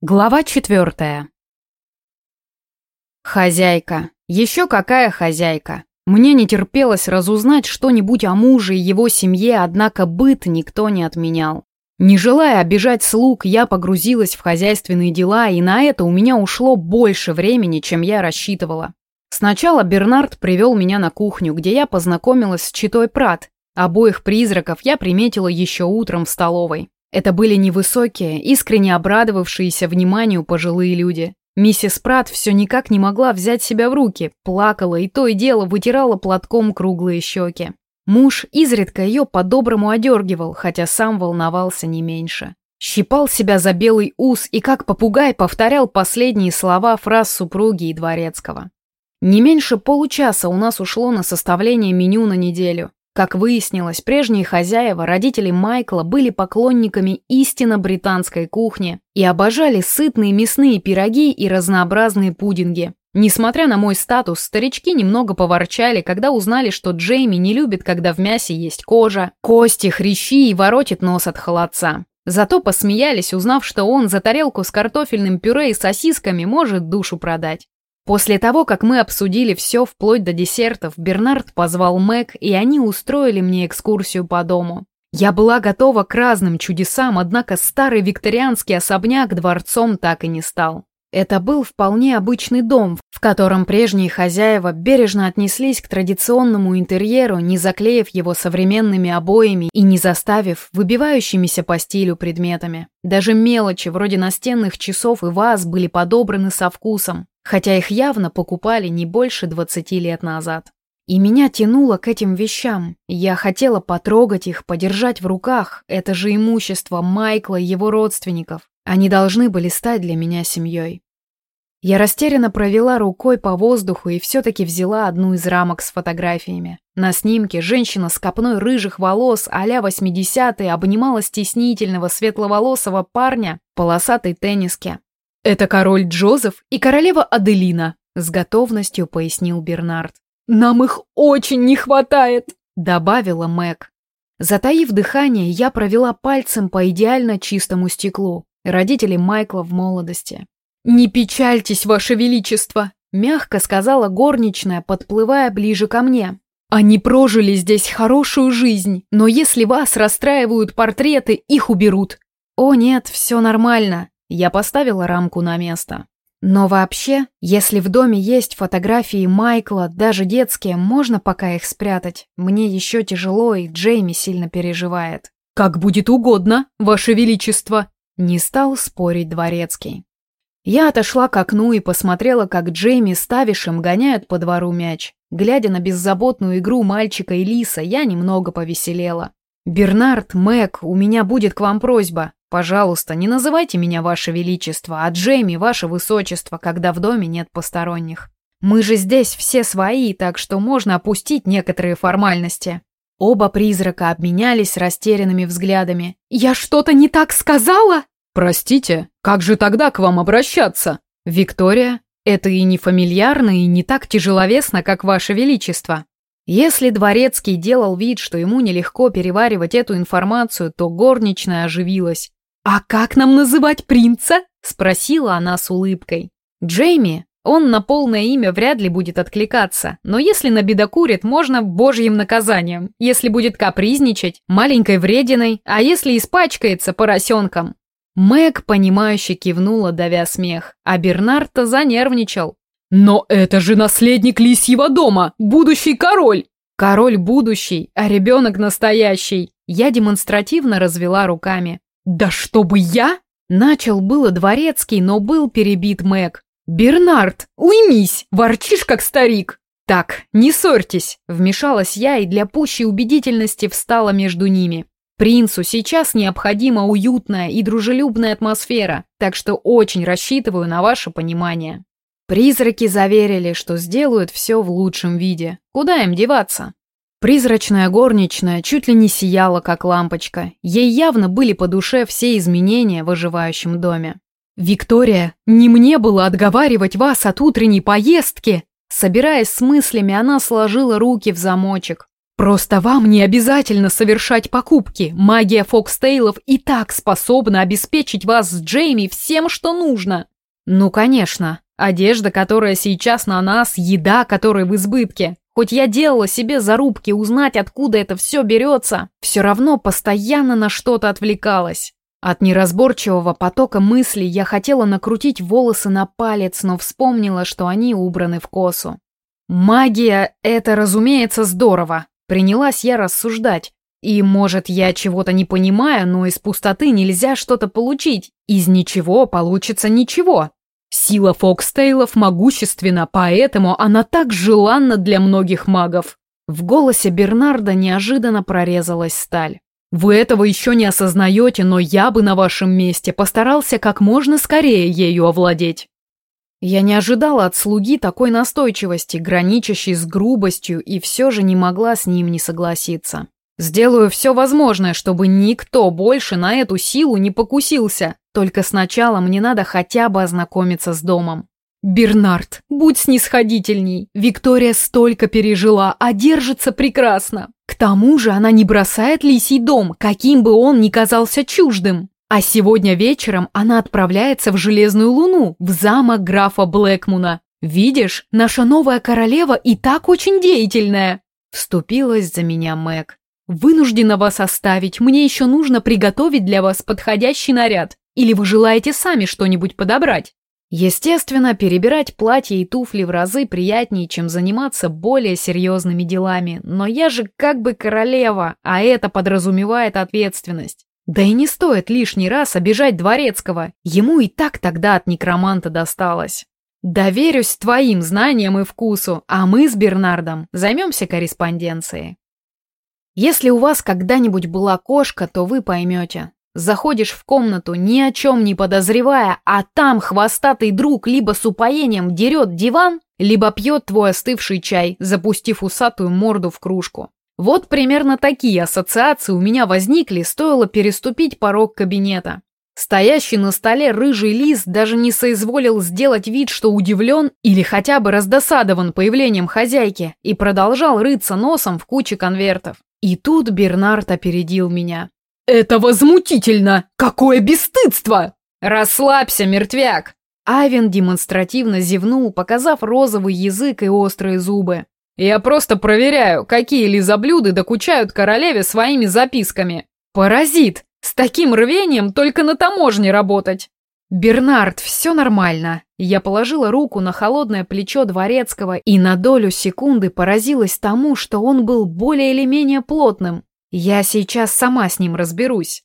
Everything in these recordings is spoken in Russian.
Глава четвертая. Хозяйка. Еще какая хозяйка. Мне не терпелось разузнать что-нибудь о муже и его семье, однако быт никто не отменял. Не желая обижать слуг, я погрузилась в хозяйственные дела, и на это у меня ушло больше времени, чем я рассчитывала. Сначала Бернард привел меня на кухню, где я познакомилась с Читой Прат. Обоих призраков я приметила еще утром в столовой. Это были невысокие, искренне обрадовавшиеся вниманию пожилые люди. Миссис Прат все никак не могла взять себя в руки, плакала и то и дело вытирала платком круглые щеки. Муж изредка ее по-доброму одергивал, хотя сам волновался не меньше. Щипал себя за белый ус и как попугай повторял последние слова фраз супруги и дворецкого. Не меньше получаса у нас ушло на составление меню на неделю. Как выяснилось, прежние хозяева, родители Майкла, были поклонниками истинно британской кухни и обожали сытные мясные пироги и разнообразные пудинги. Несмотря на мой статус, старички немного поворчали, когда узнали, что Джейми не любит, когда в мясе есть кожа, кости, хрящи и воротит нос от холодца. Зато посмеялись, узнав, что он за тарелку с картофельным пюре и сосисками может душу продать. После того, как мы обсудили все вплоть до десертов, Бернард позвал Мэг, и они устроили мне экскурсию по дому. Я была готова к разным чудесам, однако старый викторианский особняк дворцом так и не стал. Это был вполне обычный дом, в котором прежние хозяева бережно отнеслись к традиционному интерьеру, не заклеив его современными обоями и не заставив выбивающимися по стилю предметами. Даже мелочи, вроде настенных часов и ваз, были подобраны со вкусом хотя их явно покупали не больше 20 лет назад. И меня тянуло к этим вещам. Я хотела потрогать их, подержать в руках. Это же имущество Майкла и его родственников. Они должны были стать для меня семьей. Я растерянно провела рукой по воздуху и все-таки взяла одну из рамок с фотографиями. На снимке женщина с копной рыжих волос а-ля 80-е обнимала стеснительного светловолосого парня в полосатой тенниске. «Это король Джозеф и королева Аделина», — с готовностью пояснил Бернард. «Нам их очень не хватает», — добавила Мэг. Затаив дыхание, я провела пальцем по идеально чистому стеклу. Родители Майкла в молодости. «Не печальтесь, ваше величество», — мягко сказала горничная, подплывая ближе ко мне. «Они прожили здесь хорошую жизнь, но если вас расстраивают портреты, их уберут». «О нет, все нормально», я поставила рамку на место. Но вообще, если в доме есть фотографии Майкла, даже детские, можно пока их спрятать. Мне еще тяжело, и Джейми сильно переживает. «Как будет угодно, Ваше Величество!» Не стал спорить дворецкий. Я отошла к окну и посмотрела, как Джейми с Тавишем гоняют по двору мяч. Глядя на беззаботную игру мальчика и Лиса, я немного повеселела. «Бернард, Мэг, у меня будет к вам просьба. Пожалуйста, не называйте меня Ваше Величество, а Джейми Ваше Высочество, когда в доме нет посторонних. Мы же здесь все свои, так что можно опустить некоторые формальности». Оба призрака обменялись растерянными взглядами. «Я что-то не так сказала?» «Простите, как же тогда к вам обращаться?» «Виктория, это и не фамильярно, и не так тяжеловесно, как Ваше Величество». Если Дворецкий делал вид, что ему нелегко переваривать эту информацию, то горничная оживилась. «А как нам называть принца?» – спросила она с улыбкой. «Джейми, он на полное имя вряд ли будет откликаться, но если набедокурит, можно божьим наказанием. Если будет капризничать, маленькой врединой, а если испачкается поросенком». Мэг, понимающе кивнула, давя смех, а Бернард-то занервничал. «Но это же наследник лисьего дома, будущий король!» «Король будущий, а ребенок настоящий!» Я демонстративно развела руками. «Да чтобы я?» Начал было дворецкий, но был перебит Мэг. «Бернард, уймись, ворчишь как старик!» «Так, не ссорьтесь!» Вмешалась я и для пущей убедительности встала между ними. Принцу сейчас необходима уютная и дружелюбная атмосфера, так что очень рассчитываю на ваше понимание. Призраки заверили, что сделают все в лучшем виде. Куда им деваться? Призрачная горничная чуть ли не сияла, как лампочка. Ей явно были по душе все изменения в оживающем доме. «Виктория, не мне было отговаривать вас от утренней поездки!» Собираясь с мыслями, она сложила руки в замочек. Просто вам не обязательно совершать покупки. Магия Фокстейлов и так способна обеспечить вас с Джейми всем, что нужно. Ну, конечно. Одежда, которая сейчас на нас, еда, которая в избытке. Хоть я делала себе зарубки узнать, откуда это все берется, все равно постоянно на что-то отвлекалась. От неразборчивого потока мыслей я хотела накрутить волосы на палец, но вспомнила, что они убраны в косу. Магия — это, разумеется, здорово. Принялась я рассуждать. И, может, я чего-то не понимаю, но из пустоты нельзя что-то получить. Из ничего получится ничего. Сила Фокстейлов могущественна, поэтому она так желанна для многих магов. В голосе Бернарда неожиданно прорезалась сталь. Вы этого еще не осознаете, но я бы на вашем месте постарался как можно скорее ею овладеть. Я не ожидала от слуги такой настойчивости, граничащей с грубостью, и все же не могла с ним не согласиться. Сделаю все возможное, чтобы никто больше на эту силу не покусился. Только сначала мне надо хотя бы ознакомиться с домом. Бернард, будь снисходительней. Виктория столько пережила, а держится прекрасно. К тому же она не бросает лисий дом, каким бы он ни казался чуждым. А сегодня вечером она отправляется в Железную Луну, в замок графа Блэкмуна. Видишь, наша новая королева и так очень деятельная. Вступилась за меня Мэг. Вынуждена вас оставить, мне еще нужно приготовить для вас подходящий наряд. Или вы желаете сами что-нибудь подобрать? Естественно, перебирать платья и туфли в разы приятнее, чем заниматься более серьезными делами, но я же как бы королева, а это подразумевает ответственность. Да и не стоит лишний раз обижать Дворецкого, ему и так тогда от некроманта досталось. Доверюсь твоим знаниям и вкусу, а мы с Бернардом займемся корреспонденцией. Если у вас когда-нибудь была кошка, то вы поймете. Заходишь в комнату, ни о чем не подозревая, а там хвостатый друг либо с упоением дерет диван, либо пьет твой остывший чай, запустив усатую морду в кружку. Вот примерно такие ассоциации у меня возникли, стоило переступить порог кабинета. Стоящий на столе рыжий лис даже не соизволил сделать вид, что удивлен или хотя бы раздосадован появлением хозяйки, и продолжал рыться носом в куче конвертов. И тут Бернард опередил меня. «Это возмутительно! Какое бесстыдство!» «Расслабься, мертвяк!» Айвен демонстративно зевнул, показав розовый язык и острые зубы. «Я просто проверяю, какие лизоблюды докучают королеве своими записками. Паразит! С таким рвением только на таможне работать!» «Бернард, все нормально!» Я положила руку на холодное плечо Дворецкого и на долю секунды поразилась тому, что он был более или менее плотным. Я сейчас сама с ним разберусь.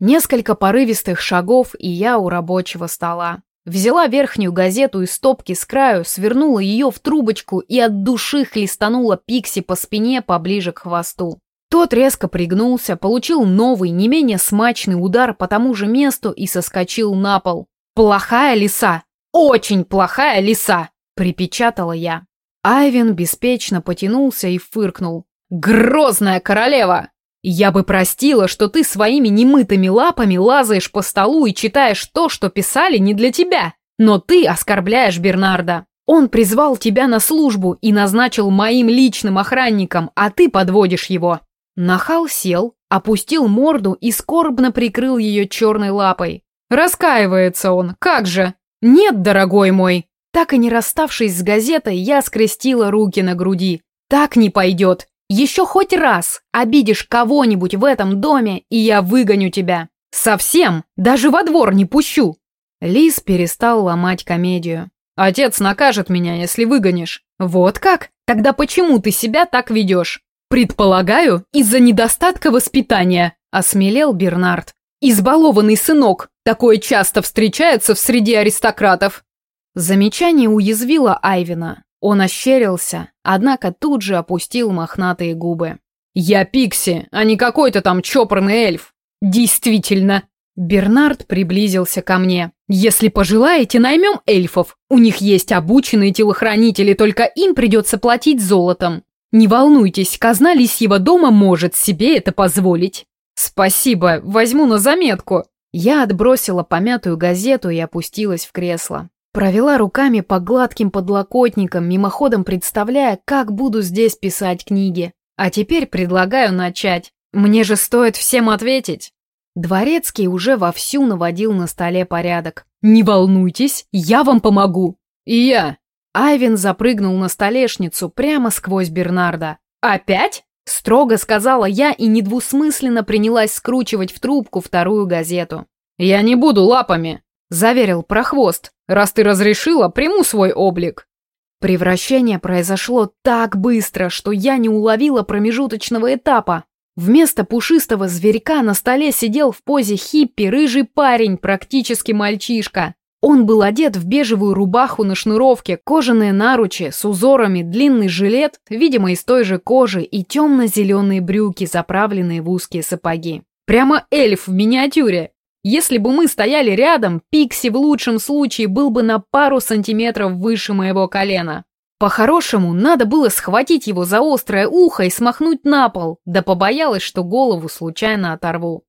Несколько порывистых шагов, и я у рабочего стола. Взяла верхнюю газету из стопки с краю, свернула ее в трубочку и от души хлестанула Пикси по спине поближе к хвосту. Тот резко пригнулся, получил новый, не менее смачный удар по тому же месту и соскочил на пол. «Плохая лиса! Очень плохая лиса!» – припечатала я. Айвен беспечно потянулся и фыркнул. «Грозная королева! Я бы простила, что ты своими немытыми лапами лазаешь по столу и читаешь то, что писали не для тебя. Но ты оскорбляешь Бернарда. Он призвал тебя на службу и назначил моим личным охранником, а ты подводишь его». Нахал сел, опустил морду и скорбно прикрыл ее черной лапой. Раскаивается он, как же? «Нет, дорогой мой!» Так и не расставшись с газетой, я скрестила руки на груди. «Так не пойдет! Еще хоть раз обидишь кого-нибудь в этом доме, и я выгоню тебя! Совсем! Даже во двор не пущу!» Лис перестал ломать комедию. «Отец накажет меня, если выгонишь». «Вот как? Тогда почему ты себя так ведешь?» «Предполагаю, из-за недостатка воспитания», — осмелел Бернард. «Избалованный сынок, Такое часто встречается в среде аристократов. Замечание уязвило Айвина. Он ощерился, однако тут же опустил мохнатые губы. «Я Пикси, а не какой-то там чопорный эльф!» «Действительно!» Бернард приблизился ко мне. «Если пожелаете, наймем эльфов. У них есть обученные телохранители, только им придется платить золотом. Не волнуйтесь, казна лисьего дома может себе это позволить». «Спасибо, возьму на заметку», я отбросила помятую газету и опустилась в кресло. Провела руками по гладким подлокотникам, мимоходом представляя, как буду здесь писать книги. А теперь предлагаю начать. Мне же стоит всем ответить. Дворецкий уже вовсю наводил на столе порядок. «Не волнуйтесь, я вам помогу!» «И я!» Айвин запрыгнул на столешницу прямо сквозь Бернарда. «Опять?» – строго сказала я и недвусмысленно принялась скручивать в трубку вторую газету. «Я не буду лапами!» – заверил прохвост. «Раз ты разрешила, приму свой облик!» Превращение произошло так быстро, что я не уловила промежуточного этапа. Вместо пушистого зверька на столе сидел в позе хиппи рыжий парень, практически мальчишка. Он был одет в бежевую рубаху на шнуровке, кожаные наручи с узорами, длинный жилет, видимо, из той же кожи, и темно-зеленые брюки, заправленные в узкие сапоги. Прямо эльф в миниатюре. Если бы мы стояли рядом, Пикси в лучшем случае был бы на пару сантиметров выше моего колена. По-хорошему, надо было схватить его за острое ухо и смахнуть на пол, да побоялась, что голову случайно оторву.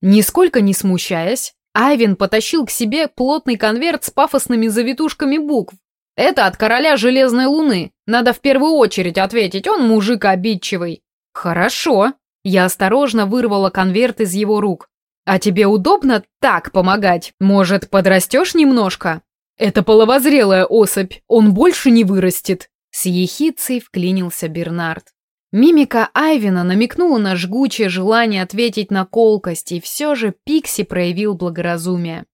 Нисколько не смущаясь, Айвин потащил к себе плотный конверт с пафосными завитушками букв. «Это от короля Железной Луны. Надо в первую очередь ответить, он мужик обидчивый». «Хорошо». Я осторожно вырвала конверт из его рук. «А тебе удобно так помогать? Может, подрастешь немножко?» «Это половозрелая особь, он больше не вырастет!» С ехицей вклинился Бернард. Мимика Айвина намекнула на жгучее желание ответить на колкость, и все же Пикси проявил благоразумие.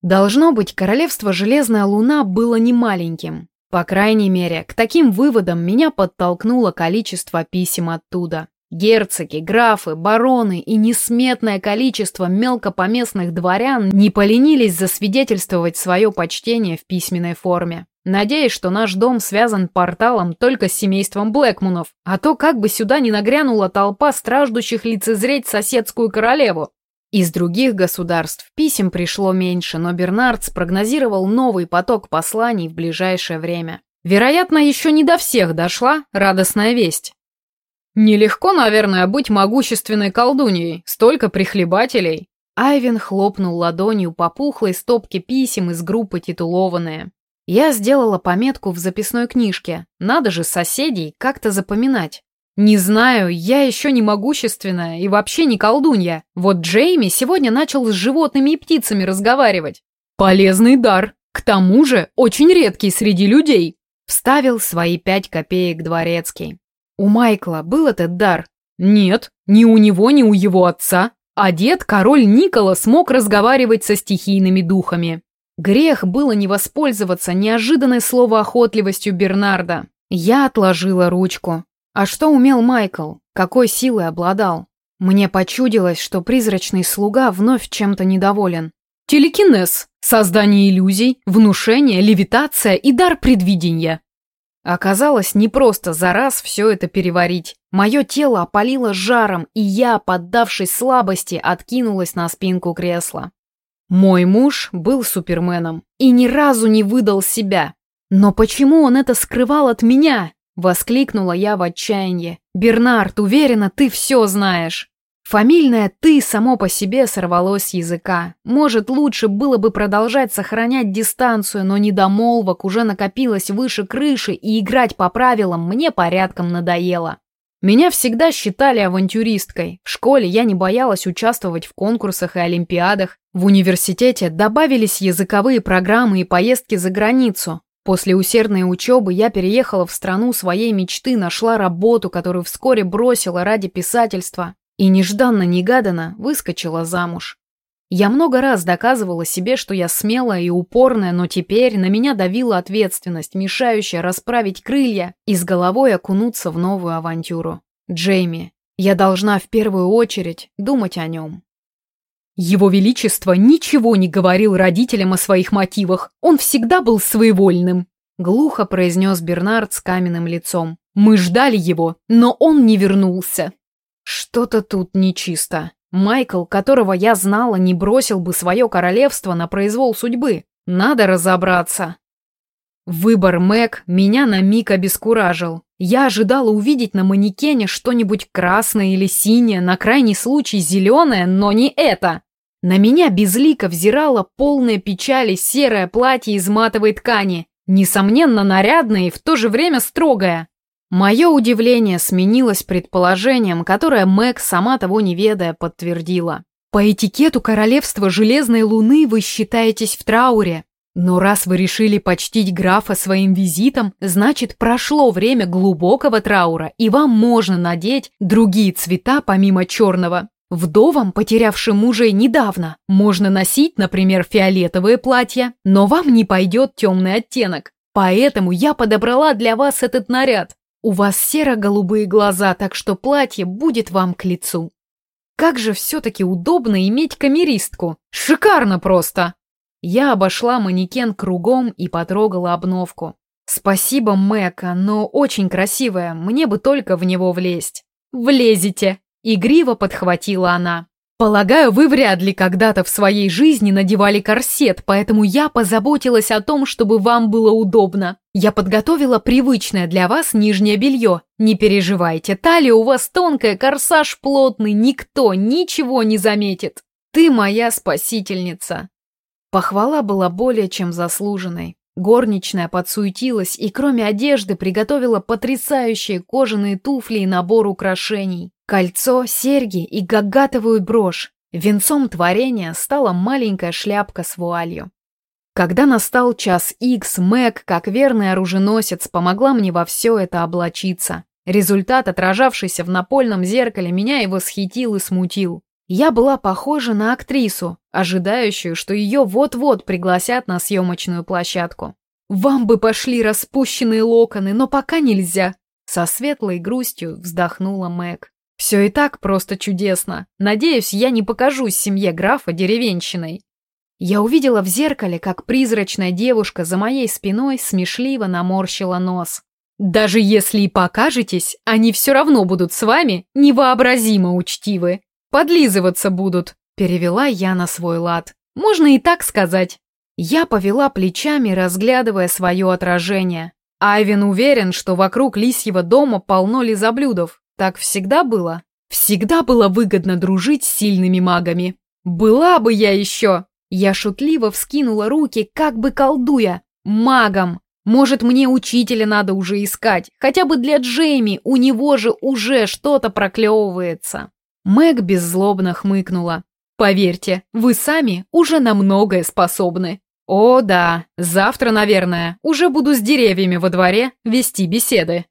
Должно быть, королевство Железная Луна было немаленьким. По крайней мере, к таким выводам меня подтолкнуло количество писем оттуда. Герцоги, графы, бароны и несметное количество мелкопоместных дворян не поленились засвидетельствовать свое почтение в письменной форме. Надеюсь, что наш дом связан порталом только с семейством Блэкмунов, а то как бы сюда не нагрянула толпа страждущих лицезреть соседскую королеву. Из других государств писем пришло меньше, но Бернард спрогнозировал новый поток посланий в ближайшее время. Вероятно, еще не до всех дошла радостная весть. Нелегко, наверное, быть могущественной колдуньей, столько прихлебателей. Айвен хлопнул ладонью по пухлой стопке писем из группы «Титулованные». Я сделала пометку в записной книжке. Надо же соседей как-то запоминать. Не знаю, я еще не могущественная и вообще не колдунья. Вот Джейми сегодня начал с животными и птицами разговаривать. Полезный дар. К тому же очень редкий среди людей. Вставил свои пять копеек дворецкий. У Майкла был этот дар? Нет, ни у него, ни у его отца. А дед, король Никола, смог разговаривать со стихийными духами. Грех было не воспользоваться неожиданной словоохотливостью Бернарда. Я отложила ручку. А что умел Майкл? Какой силой обладал? Мне почудилось, что призрачный слуга вновь чем-то недоволен. Телекинез, создание иллюзий, внушение, левитация и дар предвидения. Оказалось, не просто за раз все это переварить. Мое тело опалило жаром, и я, поддавшись слабости, откинулась на спинку кресла. Мой муж был суперменом и ни разу не выдал себя. Но почему он это скрывал от меня? Воскликнула я в отчаянии. «Бернард, уверена, ты все знаешь». Фамильное «ты» само по себе сорвалось с языка. Может, лучше было бы продолжать сохранять дистанцию, но недомолвок уже накопилось выше крыши, и играть по правилам мне порядком надоело. Меня всегда считали авантюристкой. В школе я не боялась участвовать в конкурсах и олимпиадах. В университете добавились языковые программы и поездки за границу. После усердной учебы я переехала в страну своей мечты, нашла работу, которую вскоре бросила ради писательства и нежданно-негаданно выскочила замуж. Я много раз доказывала себе, что я смелая и упорная, но теперь на меня давила ответственность, мешающая расправить крылья и с головой окунуться в новую авантюру. Джейми, я должна в первую очередь думать о нем. Его Величество ничего не говорил родителям о своих мотивах, он всегда был своевольным. Глухо произнес Бернард с каменным лицом. Мы ждали его, но он не вернулся. Что-то тут нечисто. Майкл, которого я знала, не бросил бы свое королевство на произвол судьбы. Надо разобраться. Выбор Мэг меня на миг обескуражил. Я ожидала увидеть на манекене что-нибудь красное или синее, на крайний случай зеленое, но не это. На меня безлико взирало полное печали серое платье из матовой ткани, несомненно нарядное и в то же время строгое. Мое удивление сменилось предположением, которое Мэг, сама того не ведая, подтвердила. По этикету королевства Железной Луны вы считаетесь в трауре. Но раз вы решили почтить графа своим визитом, значит, прошло время глубокого траура, и вам можно надеть другие цвета помимо черного. Вдовам, потерявшим мужей недавно, можно носить, например, фиолетовые платья, но вам не пойдет темный оттенок. Поэтому я подобрала для вас этот наряд. У вас серо-голубые глаза, так что платье будет вам к лицу. Как же все-таки удобно иметь камеристку. Шикарно просто. Я обошла манекен кругом и потрогала обновку. Спасибо, Мэка, но очень красивая, мне бы только в него влезть. Влезете. Игриво подхватила она. Полагаю, вы вряд ли когда-то в своей жизни надевали корсет, поэтому я позаботилась о том, чтобы вам было удобно. Я подготовила привычное для вас нижнее белье. Не переживайте, талия у вас тонкая, корсаж плотный, никто ничего не заметит. Ты моя спасительница. Похвала была более чем заслуженной. Горничная подсуетилась и кроме одежды приготовила потрясающие кожаные туфли и набор украшений. Кольцо, серьги и гагатовую брошь. Венцом творения стала маленькая шляпка с вуалью. Когда настал час икс, Мэг, как верный оруженосец, помогла мне во все это облачиться. Результат, отражавшийся в напольном зеркале, меня и восхитил и смутил. Я была похожа на актрису, ожидающую, что ее вот-вот пригласят на съемочную площадку. «Вам бы пошли распущенные локоны, но пока нельзя!» Со светлой грустью вздохнула Мэг. Все и так просто чудесно. Надеюсь, я не покажусь семье графа деревенщиной. Я увидела в зеркале, как призрачная девушка за моей спиной смешливо наморщила нос. Даже если и покажетесь, они все равно будут с вами невообразимо учтивы. Подлизываться будут, перевела я на свой лад. Можно и так сказать. Я повела плечами, разглядывая свое отражение. Айвен уверен, что вокруг лисьего дома полно лизоблюдов. Так всегда было? Всегда было выгодно дружить с сильными магами. Была бы я еще! Я шутливо вскинула руки, как бы колдуя. Магом! Может, мне учителя надо уже искать, хотя бы для Джейми, у него же уже что-то проклевывается. Мэг беззлобно хмыкнула. Поверьте, вы сами уже на многое способны. О да, завтра, наверное, уже буду с деревьями во дворе вести беседы.